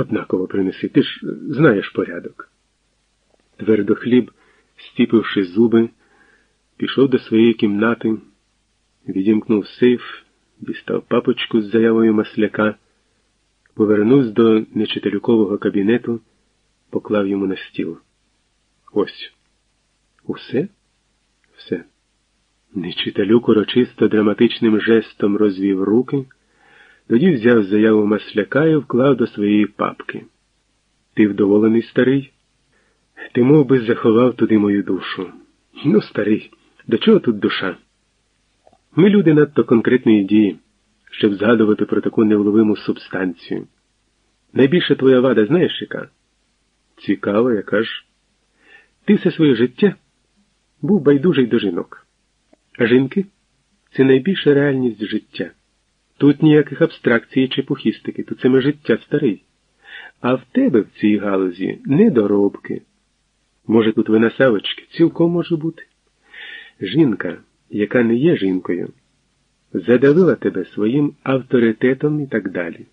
однаково принеси, ти ж знаєш порядок. Твердохліб, стіпивши зуби, пішов до своєї кімнати, відімкнув сейф, дістав папочку з заявою масляка, повернувся до нечителюкового кабінету, поклав йому на стіл. Ось. Усе? Все. Нечиталюк урочисто драматичним жестом розвів руки, тоді взяв заяву масляка і вклав до своєї папки. Ти вдоволений, старий? Ти мов би, заховав туди мою душу. Ну, старий, до чого тут душа? Ми люди надто конкретної дії, щоб згадувати про таку невловиму субстанцію. Найбільша твоя вада, знаєш яка? Цікаво, яка ж. Ти все своє життя був байдужий до жінок. А жінки це найбільша реальність життя. Тут ніяких абстракцій чи пухістики, тут саме життя старий. А в тебе в цій галузі недоробки. Може, тут вина савочки, цілком може бути. Жінка, яка не є жінкою, задавила тебе своїм авторитетом і так далі.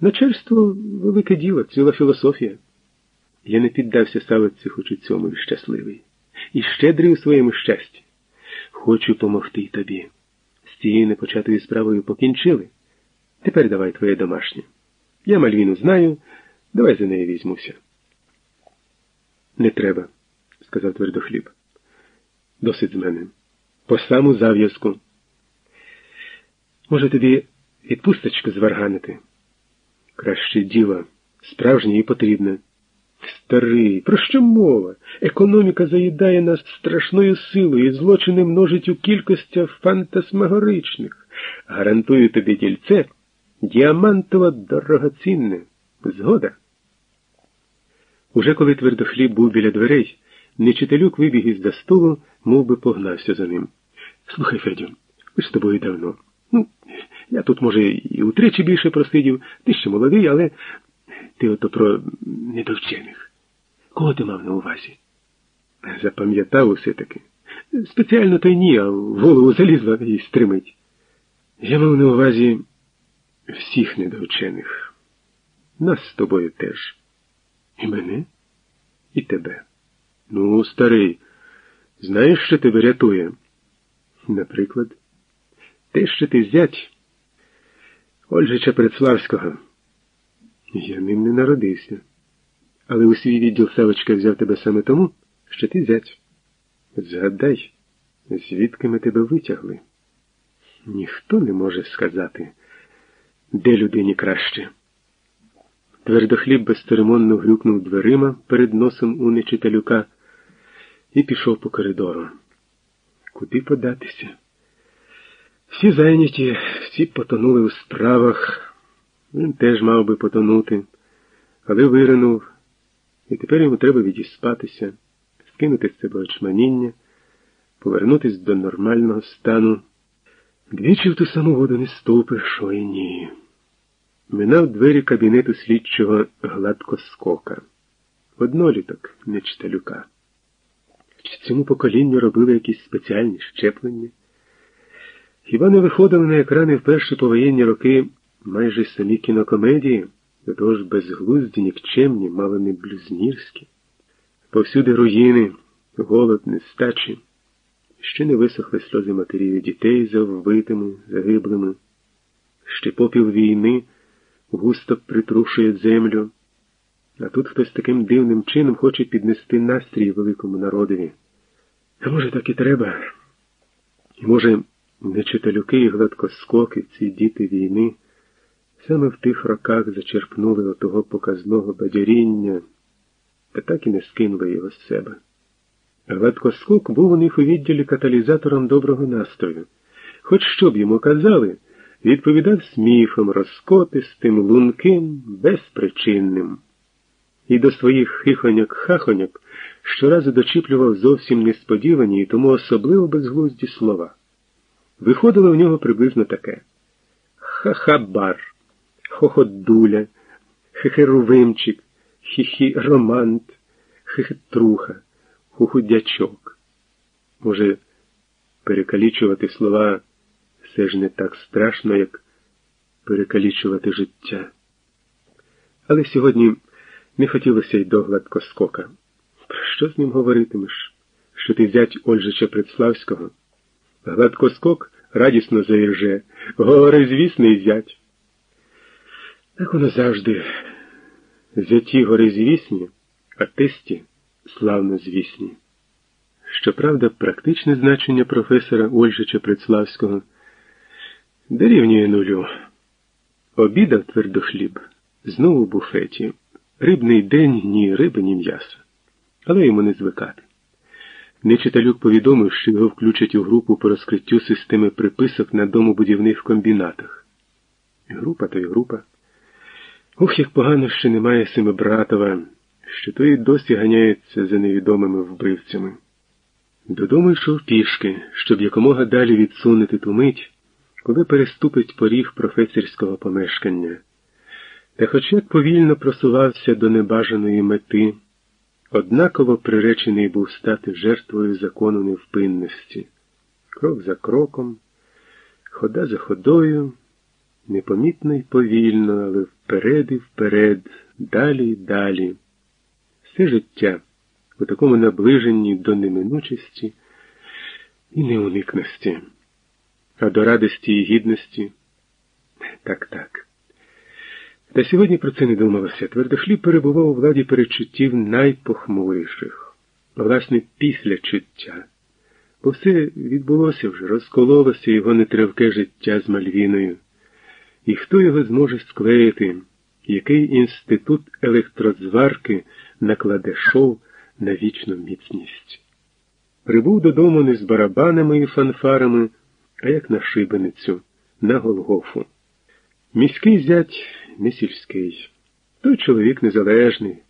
Начальство велике діло, ціла філософія. Я не піддався савиці, хоч у цьому і щасливий. І щедрий у своєму щасті. Хочу помогти тобі. Цією непочатою справою покінчили. Тепер давай твоє домашнє. Я Мальвіну знаю, давай за неї візьмуся. Не треба, сказав твердохліб. Досить з мене. По саму зав'язку. Може, тобі відпусточку зварганити? Краще діло, справжнє і потрібне. Старий, про що мова? Економіка заїдає нас страшною силою і злочини множить у кількостях фантасмагоричних. Гарантую тобі дільце діамантово дорогоцінне. Згода. Уже коли твердохліб був біля дверей, нечителюк вибіг із за столу, мов би погнався за ним. Слухай, Федю, ми з тобою давно. Ну, я тут, може, і утричі більше просидів, ти ще молодий, але ти ото про недовчених. Кого ти мав на увазі? Запам'ятав усе таки. Спеціально то й ні, а в голову залізла і стримить. Я мав на увазі всіх недовчених. Нас з тобою теж. І мене, і тебе. Ну, старий, знаєш, що тебе рятує? Наприклад, те, що ти зять Ольжича Предславського. Я ним не народився. Але у свій відділ Савочка взяв тебе саме тому, що ти зять. Згадай, звідки ми тебе витягли. Ніхто не може сказати, де людині краще. Твердохліб безцеремонно грюкнув дверима перед носом у нечителюка і пішов по коридору. Куди податися? Всі зайняті, всі потонули у справах. Він теж мав би потонути, але виринув, і тепер йому треба відіспатися, скинути з себе очманіння, повернутися до нормального стану. Двічі в ту саму воду не ступиш, ой ні. Минав двері кабінету слідчого гладкоскока. Одноліток, не читалюка. Чи цьому поколінню робили якісь спеціальні щеплення? Хіба не виходили на екрани в перші повоєнні роки майже самі кінокомедії, до того ж безглузді, нікчемні, мало не блюзнірські? Повсюди руїни, голод, нестачі. Ще не висохли сльози матерів і дітей за вбитими, загиблими. Ще попіл війни густо притрушує землю, а тут хтось таким дивним чином хоче піднести настрій великому народові. А може, так і треба? І може, нечиталюки і гладкоскоки, ці діти війни, саме в тих роках зачерпнули отого показного бадяріння, та так і не скинули його з себе. Гладкоскок був у них у відділі каталізатором доброго настрою. Хоч що б йому казали, відповідав сміхом, розкотистим, лунким, безпричинним. І до своїх хихоньок-хахоньок щоразу дочіплював зовсім несподівані і тому особливо безглузді слова. Виходило в нього приблизно таке Хахабар, хохотдуля, хихерувимчик, хіхі-романт, хихетруха, хухудячок. Може, перекалічувати слова все ж не так страшно, як перекалічувати життя. Але сьогодні не хотілося й до гладкоскока. Про що з ним говоритимеш? Що ти зять Ольжича Предславського? Гладкоскок радісно заірже, горе звісний зять. Так воно завжди. Зяті горизвісні, а тесті славно звісні. Щоправда, практичне значення професора Ольжича Предславського дорівнює нулю. Обідав твердохліб, знову в буфеті. Рибний день ні риби, ні м'яса. Але йому не звикати. Нечиталюк повідомив, що його включать у групу по розкриттю системи приписок на домобудівних комбінатах. Група то й група. Ух, як погано, що немає Семибратова, що той досі ганяється за невідомими вбивцями. Додому йшов пішки, щоб якомога далі відсунути ту мить, коли переступить поріг професорського помешкання. Та хоч як повільно просувався до небажаної мети, однаково приречений був стати жертвою закону невпинності. Крок за кроком, хода за ходою, непомітно й повільно, але вперед і вперед, далі й далі. Все життя у такому наближенні до неминучості і неуникності, а до радості і гідності так так. Та сьогодні про це не думалося. Твердохліб перебував у владі перечуттів найпохмуріших, власне, після чуття. Бо все відбулося вже, розкололося його нетривке життя з Мальвіною. І хто його зможе склеїти, який інститут електрозварки накладе шов на вічну міцність? Прибув додому не з барабанами і фанфарами, а як на шибеницю, на Голгофу. Міський зять не сільський. Той чоловік незалежний,